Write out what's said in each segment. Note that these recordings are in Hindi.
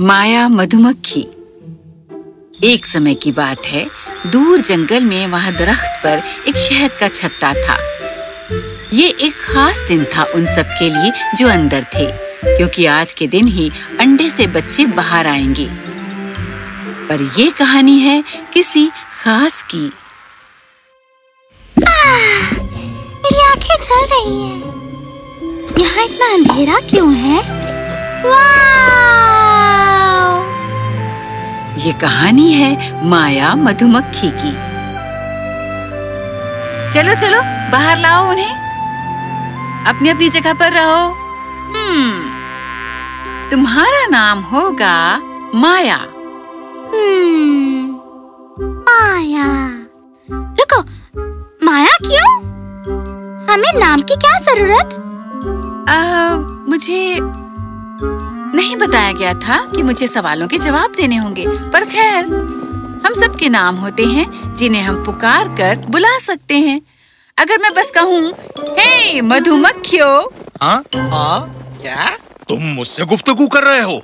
माया मधुमक्खी। एक समय की बात है, दूर जंगल में वहाँ दरख्त पर एक शहद का छत्ता था। ये एक खास दिन था उन सब के लिए जो अंदर थे, क्योंकि आज के दिन ही अंडे से बच्चे बाहर आएँगे। पर ये कहानी है किसी खास की। मेरी आँखें चल रही हैं। यहाँ इतना अंधेरा क्यों है? वाव! ये कहानी है माया मधुमक्खी की। चलो चलो बाहर लाओ उन्हें। अपनी अपनी जगह पर रहो। हम्म तुम्हारा नाम होगा माया। हम्म, माया। रुको माया क्यों? हमें नाम की क्या ज़रूरत? आ, मुझे नहीं बताया गया था कि मुझे सवालों के जवाब देने होंगे पर खैर हम सब के नाम होते हैं जिन्हें हम पुकार कर बुला सकते हैं। अगर मैं बस कहूँ हे मधुमक्खियों! हाँ? क्या? तुम मुझसे गुफ्तगू कर रहे हो।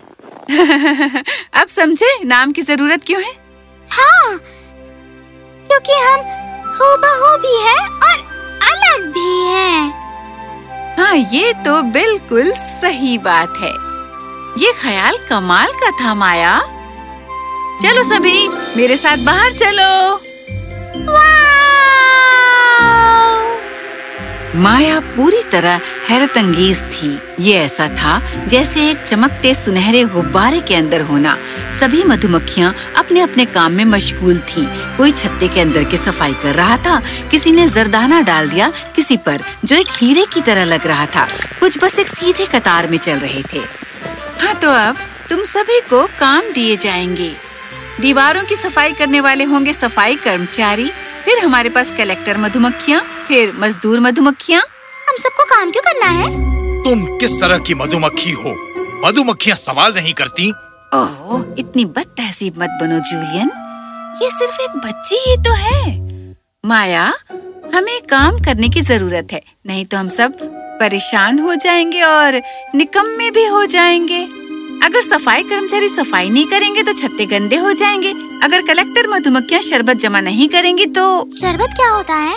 अब समझे नाम की ज़रूरत क्यों है? हाँ क्योंकि हम हूबहू भी हैं और अलग भी हैं। हाँ ये तो बिल्कुल सही बात है। ये ख्याल कमाल का था, माया। चलो सभी, मेरे साथ बाहर चलो। माया पूरी तरह हैरत अंगेज थी। ये ऐसा था जैसे एक चमकते सुनहरे गुब्बारे के अंदर होना। सभी मधुमक्खियाँ अपने अपने काम में मशगूल थी। कोई छत्ते के अंदर की सफ़ाई कर रहा था, किसी ने जरदाना डाल दिया किसी पर, जो एक हीरे की तरह लग रहा था। कुछ बस एक सीधे कतार में चल रहे थे। हाँ तो अब तुम सभी को काम दिए जाएँगे। दीवारों की सफ़ाई करने वाले होंगे सफ़ाई कर्मचारी फिर हमारे पास कलेक्टर मधुमक्खियाँ फिर मजदूर मधुमक्खियाँ। हम सबको काम क्यों करना है? तुम किस तरह की मधुमक्खी हो? मधुमक्खियाँ सवाल नहीं करती। ओह इतनी बद तहसीब मत बनो जूलियन। ये सिर्फ़ एक बच्ची ही तो है। माया हमें काम करने की ज़रूरत है नहीं तो हम सब परेशान हो जाएँगे और निकम्मे भी हो जाएँगे। अगर सफ़ाई कर्मचारी सफ़ाई नहीं करेंगे तो छत्ते गंदे हो जाएँगे। अगर कलेक्टर मधुमक्खियाँ शरबत जमा नहीं करेंगी तो शरबत क्या होता है?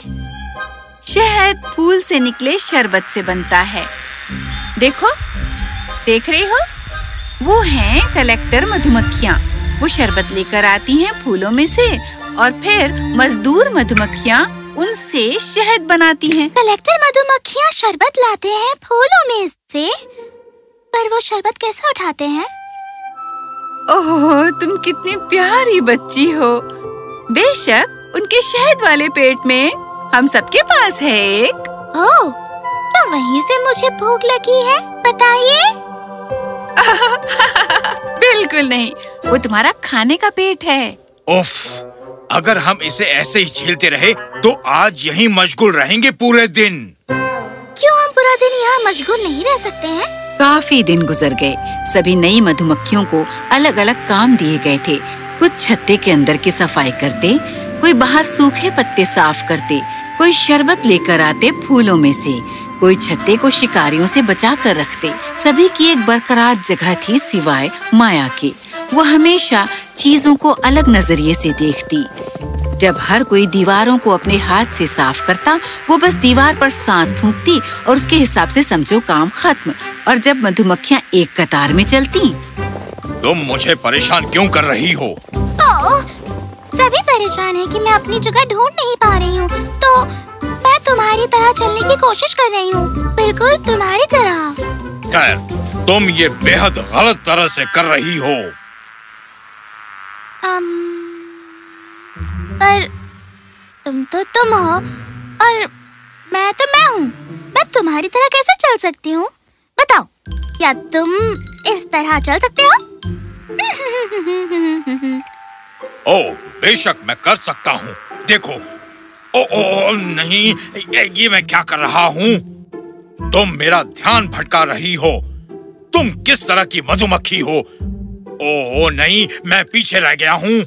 शहद फूल से निकले शरबत से बनता है। देखो देख रही हो? वो हैं कलेक्टर मधुमक्खियाँ। वो शरबत लेकर आती हैं फूलों में से और फिर मजदूर मधुमक्खियाँ उनसे शहद बनाती हैं। कलेक्टर मधुमक्खियाँ शरबत लाते हैं फूलों में से। पर वो शरबत कैसे उठाते हैं? ओह तुम कितनी प्यारी बच्ची हो। बेशक उनके शहद वाले पेट में हम सबके पास है एक। ओह क्या वहीं से मुझे भूख लगी है बताइए। बिल्कुल नहीं वो तुम्हारा खाने का पेट है। उफ अगर हम इसे ऐसे ही झेलते रहे तो आज यहीं मशगूल रहेंगे पूरे दिन। क्यों हम पूरा दिन यहाँ मशगूल नहीं रह सकते हैं? काफ़ी दिन गुजर गए। सभी नई मधुमक्खियों को अलग अलग काम दिए गए थे। कुछ छत्ते के अंदर की सफ़ाई करते कोई बाहर सूखे पत्ते साफ़ करते कोई शरबत लेकर आते फूलों में से। कोई छत्ते को शिकारियों से बचा कर रखते। सभी की एक बरकरार जगह थी सिवाय माया के। वो हमेशा चीज़ों को अलग नज़रिए से देखती। जब हर कोई दीवारों को अपने हाथ से साफ़ करता वो बस दीवार पर सांस फूंकती और उसके हिसाब से समझो काम खत्म। और जब मधुमक्खियाँ एक कतार में चलती। तुम मुझे परेशान क्यों कर रही हो? ओह, सभी परेशान है कि मैं अपनी जगह ढूंढ नहीं पा रही हूँ। तो मैं तुम्हारी तरह चलने की कोशिश कर रही हूँ। बिल्कुल तुम्हारी तरह। खैर तुम ये बेहद गलत तरह से कर रही हो। अम, पर तुम तो तुम हो और मैं तो मैं हूँ। मैं तुम्हारी तरह कैसे चल सकती हूँ? बताओ क्या तुम इस तरह चल सकते हो? ओ बेशक मैं कर सकता हूँ। देखो ओ, ओ, ओ नहीं ये, ये मैं क्या कर रहा हूँ? तुम मेरा ध्यान भटका रही हो। तुम किस तरह की मधुमक्खी हो? ओ, ओ नहीं मैं पीछे रह गया हूँ।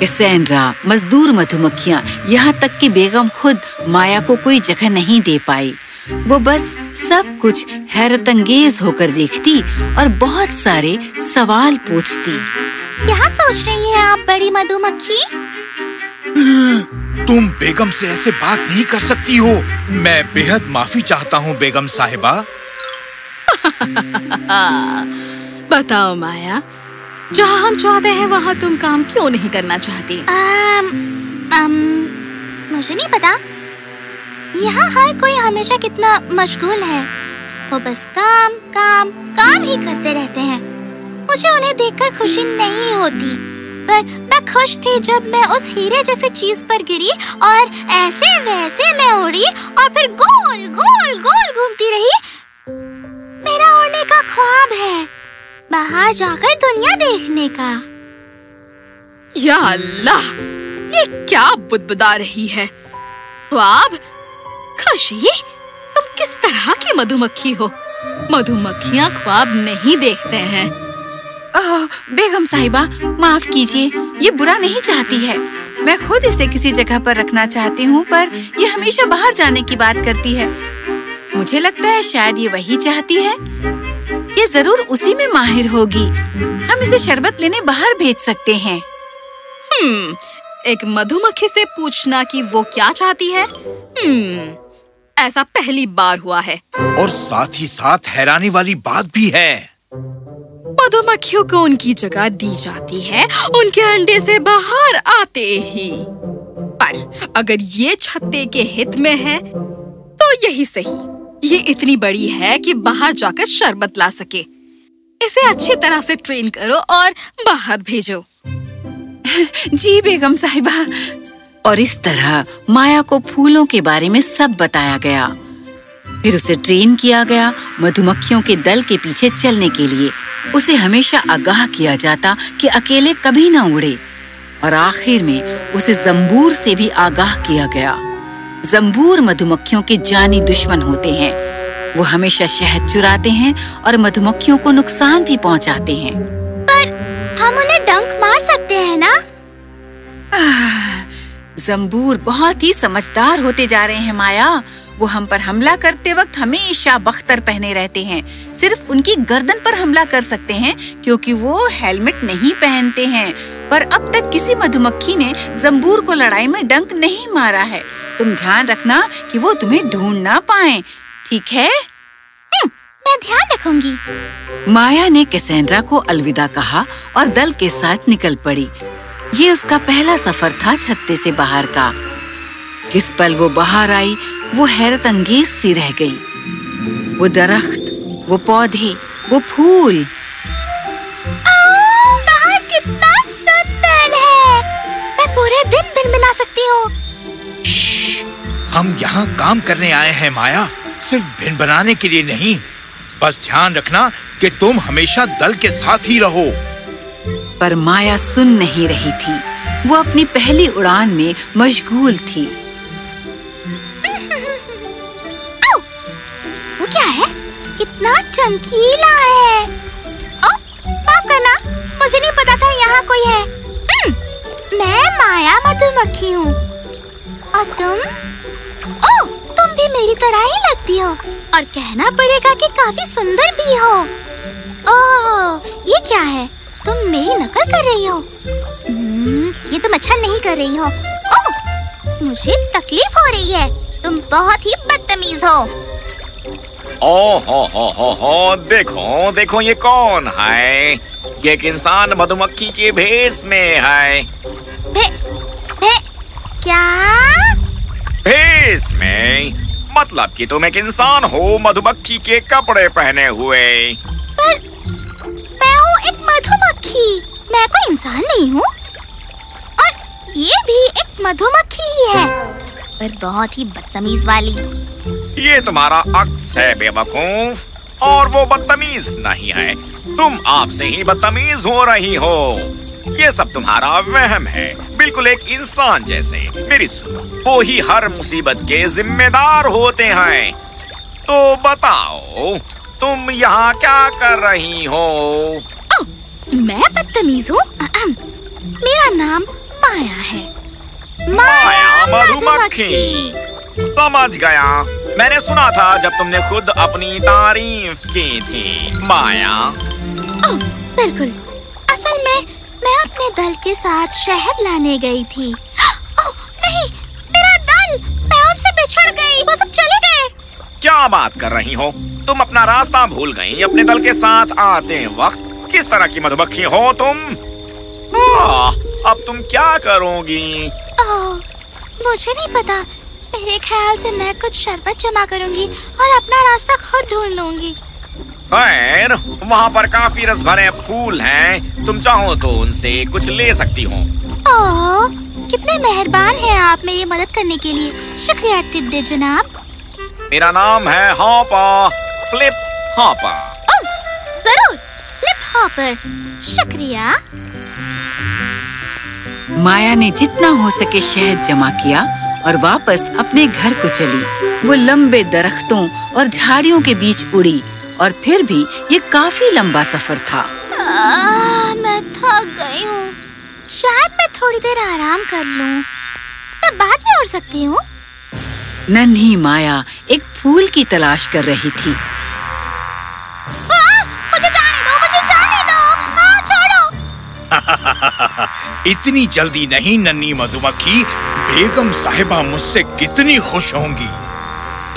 कैसेंड्रा मजदूर मधुमक्खियाँ यहाँ तक कि बेगम खुद माया को कोई जगह नहीं दे पाई। वो बस सब कुछ हैरत अंगेज होकर देखती और बहुत सारे सवाल पूछती। क्या सोच रही हैं आप बड़ी मधुमक्खी? तुम बेगम से ऐसे बात नहीं कर सकती हो। मैं बेहद माफ़ी चाहता हूँ बेगम साहिबा। बताओ माया जहाँ हम चाहते हैं वहाँ तुम काम क्यों नहीं करना चाहती? आम, आम, मुझे नहीं पता। यहाँ हर कोई हमेशा कितना मशगूल है। वो बस काम काम काम ही करते रहते हैं। मुझे उन्हें देखकर खुशी नहीं होती। पर मैं खुश थी जब मैं उस हीरे जैसे चीज़ पर गिरी और ऐसे वैसे मैं उड़ी और फिर गोल गोल गोल घूमती रही। मेरा का ख्वाब है। बाहर जाकर दुनिया देखने का। या अल्लाह ये क्या बुदबुदा रही है। ख्वाब खुशी तुम किस तरह की मधुमक्खी हो? मधुमक्खियाँ ख्वाब नहीं देखते हैं। ओह, बेगम साहिबा माफ़ कीजिए ये बुरा नहीं चाहती है। मैं खुद इसे किसी जगह पर रखना चाहती हूँ पर ये हमेशा बाहर जाने की बात करती है। मुझे लगता है शायद ये वही चाहती है। ये ज़रूर उसी में माहिर होगी। हम इसे शरबत लेने बाहर भेज सकते हैं। हम्म एक मधुमक्खी से पूछना कि वो क्या चाहती है? हम्म ऐसा पहली बार हुआ है। और साथ ही साथ हैरानी वाली बात भी है। मधुमक्खियों को उनकी जगह दी जाती है उनके अंडे से बाहर आते ही। पर अगर ये छत्ते के हित में है तो यही सही। ये इतनी बड़ी है कि बाहर जाकर शरबत ला सके। इसे अच्छी तरह से ट्रेन करो और बाहर भेजो। जी, बेगम साहिबा। और इस तरह माया को फूलों के बारे में सब बताया गया। फिर उसे ट्रेन किया गया मधुमक्खियों के दल के पीछे चलने के लिए। उसे हमेशा आगाह किया जाता कि अकेले कभी ना उड़े। और आखिर में उसे जंबूर से भी आगाह किया गया। जंबूर मधुमक्खियों के जानी दुश्मन होते हैं। वो हमेशा शहद चुराते हैं और मधुमक्खियों को नुकसान भी पहुंचाते हैं। पर हम उन्हें डंक मार सकते हैं ना? जंबूर बहुत ही समझदार होते जा रहे हैं माया। वो हम पर हमला करते वक्त हमेशा बख्तर पहने रहते हैं। सिर्फ़ उनकी गर्दन पर हमला कर सकते हैं क्योंकि वो हेलमेट नहीं पहनते हैं। पर अब तक किसी मधुमक्खी ने जंबूर को लड़ाई में डंक नहीं मारा है। तुम ध्यान रखना कि वो तुम्हें ढूंढ ना पाए ठीक है? मैं ध्यान रखूँगी। माया ने कैसेंड्रा को अलविदा कहा और दल के साथ निकल पड़ी। ये उसका पहला सफ़र था छत्ते से बाहर का। जिस पल वो बाहर आई वो हैरत अंगेज सी रह गई। वो दरख्त वो पौधे वो फूल हम यहाँ काम करने आए हैं माया। सिर्फ़ भिन बनाने के लिए नहीं। बस ध्यान रखना कि तुम हमेशा दल के साथ ही रहो। पर माया सुन नहीं रही थी। वो अपनी पहली उड़ान में मशगूल थी। आओ, वो क्या है? कितना चमकीला है। ओ, माफ़ करना मुझे नहीं पता था यहाँ कोई है। हम्म, मैं माया मधुमक्खी हूँ। और तुम? ओ तुम भी मेरी तरह ही लगती हो। और कहना पड़ेगा कि काफ़ी सुंदर भी हो। ओह ये क्या है? तुम मेरी नकल कर रही हो। हम्म, ये तुम अच्छा नहीं कर रही हो। ओह मुझे तकलीफ़ हो रही है। तुम बहुत ही बदतमीज हो। ओ हो हो हो हो देखो देखो ये कौन है? ये एक इंसान मधुमक्खी के भेष में है। भे, भे, क्या? भेष में मतलब कि तुम एक इंसान हो मधुमक्खी के कपड़े पहने हुए। पर मैं हूँ एक मधुमक्खी। मैं कोई इंसान नहीं हूँ। और ये भी एक मधुमक्खी ही है। पर बहुत ही बदतमीज वाली। ये तुम्हारा अक्स है बेवकूफ़। और वो बदतमीज नहीं है। तुम आपसे ही बदतमीज हो रही हो। ये सब तुम्हारा वहम है। बिल्कुल एक इंसान जैसे। मेरी सुनो वो ही हर मुसीबत के जिम्मेदार होते हैं। तो बताओ तुम यहाँ क्या कर रही हो? ओह, मैं बदतमीज हूँ। मेरा नाम माया है। माया मधुमक्खी। समझ गया। मैंने सुना था जब तुमने खुद अपनी तारीफ़ की थी। माया। ओह, बिल्कुल। अपने दल के साथ शहर लाने गई थी। ओह, नहीं मेरा दल मैं उनसे बिछड़ गई वो सब चले गए। क्या बात कर रही हो? तुम अपना रास्ता भूल गई अपने दल के साथ आते वक्त। किस तरह की मधुमक्खी हो तुम? आह, अब तुम क्या करोगी? ओह, मुझे नहीं पता। मेरे ख्याल से मैं कुछ शरबत जमा करूँगी और अपना रास्ता खुद ढूंढ लूँगी। खैर वहाँ पर काफ़ी रस भरे फूल हैं। तुम चाहो तो उनसे कुछ ले सकती हो। ओह, कितने मेहरबान हैं आप मेरी मदद करने के लिए। शुक्रिया टिड्डे जनाब। मेरा नाम है हॉपा फ्लिप हॉपा। ओह, ज़रूर लिप हॉपर। शुक्रिया। माया ने जितना हो सके शहद जमा किया और वापस अपने घर को चली। वो लंबे दरख्तों और झाड़ियों के बीच उड़ी। और फिर भी ये काफ़ी लंबा सफ़र था। आह, मैं थक गई हूँ। शायद मैं थोड़ी देर आराम कर लूँ। मैं बाद में उड़ सकती हूँ? नन्ही माया एक फूल की तलाश कर रही थी। आह, मुझे जाने दो मुझे जाने दो। आह, छोड़ो। इतनी जल्दी नहीं नन्ही मधुमक्खी। बेगम साहिबा मुझसे कितनी खुश होंगी।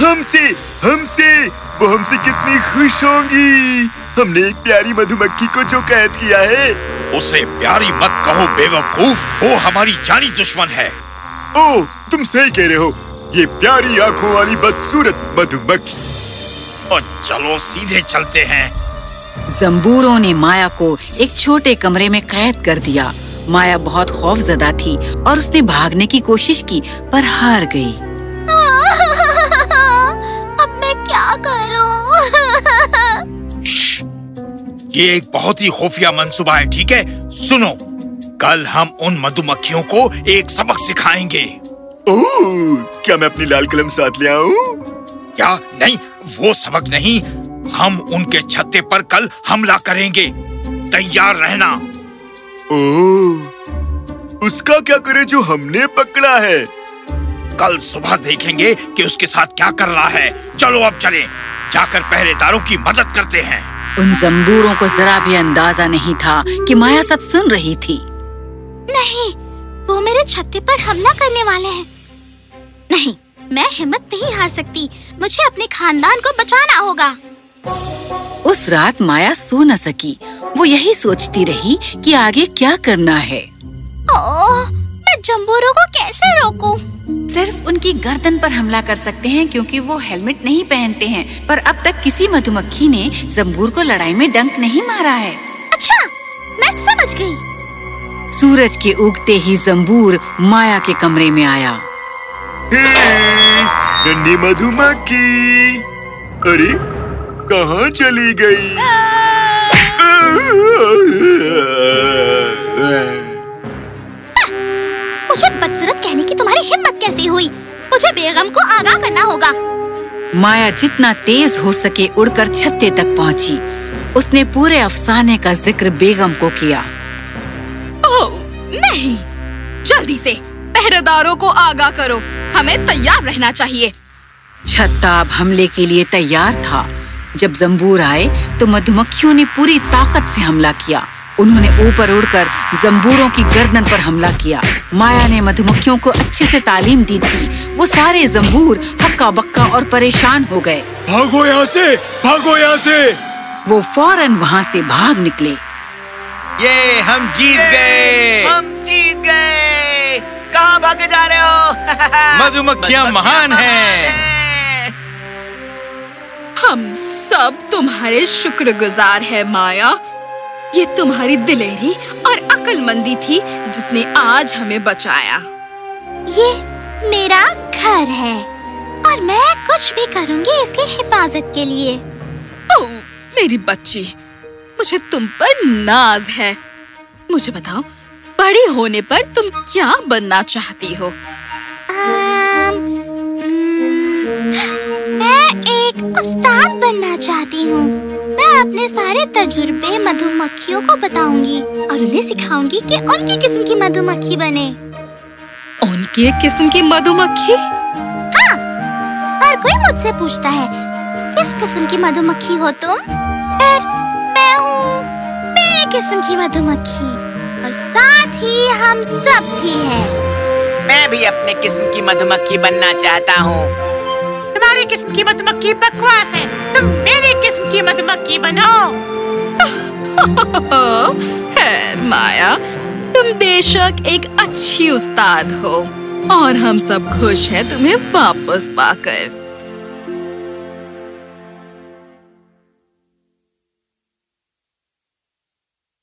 हमसे हमसे। वो हमसे कितनी खुश होंगी। हमने एक प्यारी मधुमक्खी को जो कैद किया है, उसे प्यारी मत कहो, बेवकूफ़। वो हमारी जानी दुश्मन है। ओह, तुम सही कह रहे हो। ये प्यारी आँखों वाली बदसूरत मधुमक्खी। और चलो सीधे चलते हैं। जम्बूरों ने माया को एक छोटे कमरे में कैद कर दिया। माया बहुत खौफजदा थी और उसने भागने की कोशिश की, पर हार गई। ये एक बहुत ही खुफिया मंसूबा है ठीक है? सुनो कल हम उन मधुमक्खियों को एक सबक सिखाएँगे। ओह क्या मैं अपनी लाल कलम साथ ले आऊँ? क्या? नहीं वो सबक नहीं। हम उनके छत्ते पर कल हमला करेंगे। तैयार रहना। ओह उसका क्या करे जो हमने पकड़ा है? कल सुबह देखेंगे कि उसके साथ क्या कर रहा है। चलो अब चलें। जाकर पहरेदारों की मदद करते हैं। उन जम्बूरों को जरा भी अंदाज़ा नहीं था कि माया सब सुन रही थी। नहीं वो मेरे छत्ते पर हमला करने वाले हैं। नहीं मैं हिम्मत नहीं हार सकती। मुझे अपने खानदान को बचाना होगा। उस रात माया सो न सकी। वो यही सोचती रही कि आगे क्या करना है। जम्बूरों को कैसे रोकूं? सिर्फ़ उनकी गर्दन पर हमला कर सकते हैं क्योंकि वो हेलमेट नहीं पहनते हैं। पर अब तक किसी मधुमक्खी ने जम्बूर को लड़ाई में डंक नहीं मारा है। अच्छा मैं समझ गई। सूरज के उगते ही जम्बूर माया के कमरे में आया। नन्ही मधुमक्खी अरे कहाँ चली गई? मुझे बदसूरत कहने की तुम्हारी हिम्मत कैसे हुई? मुझे बेगम को आगाह करना होगा। माया जितना तेज हो सके उड़कर छत्ते तक पहुँची। उसने पूरे अफसाने का ज़िक्र बेगम को किया। ओह, नहीं। जल्दी से पहरेदारों को आगाह करो। हमें तैयार रहना चाहिए। छत्ता अब हमले के लिए तैयार था। जब जम्बूर आए तो मधुमक्खियों ने पूरी ताकत से हमला किया। उन्होंने ऊपर उड़कर जम्बूरों की गर्दन पर हमला किया। माया ने मधुमक्खियों को अच्छे से तालीम दी थी। वो सारे जम्बूर हक्का बक्का और परेशान हो गए। भागो यहाँ से भागो यहाँ से। वो फ़ौरन वहाँ से भाग निकले। ये हम जीत गए। हम जीत गए। कहाँ भागे जा रहे हो? मधुमक्खियाँ महान हैं। हम सब तुम्हारे शुक्रगुजार है माया। ये तुम्हारी दिलेरी और अकलमंदी थी जिसने आज हमें बचाया। ये मेरा घर है और मैं कुछ भी करूँगी इसकी हिफाजत के लिए। ओह, मेरी बच्ची मुझे तुम पर नाज है। मुझे बताओ बड़ी होने पर तुम क्या बनना चाहती हो? आम, मैं एक उस्ताद बनना चाहती हूँ। मैं अपने सारे तजुर्बे मधुमक्खियों को बताऊँगी और उन्हें सिखाऊँगी कि उनकी किस्म की मधुमक्खी बने। उनके किस्म की मधुमक्खी? हर कोई कोई मुझसे पूछता है किस किस्म की मधुमक्खी हो तुम? फिर मैं हूँ मेरे किस्म की मधुमक्खी और साथ ही हम सब भी हैं। मैं भी अपने किस्म की मधुमक्खी बनना चाहता हूँ। तुम्हारी किस्म की मधुमक्खी बकवास है? तुम मेरी किस्म की मधुमक्खी बनो? खैर, माया, तुम बेशक एक अच्छी उस्ताद हो, और हम सब खुश हैं तुम्हें वापस पाकर।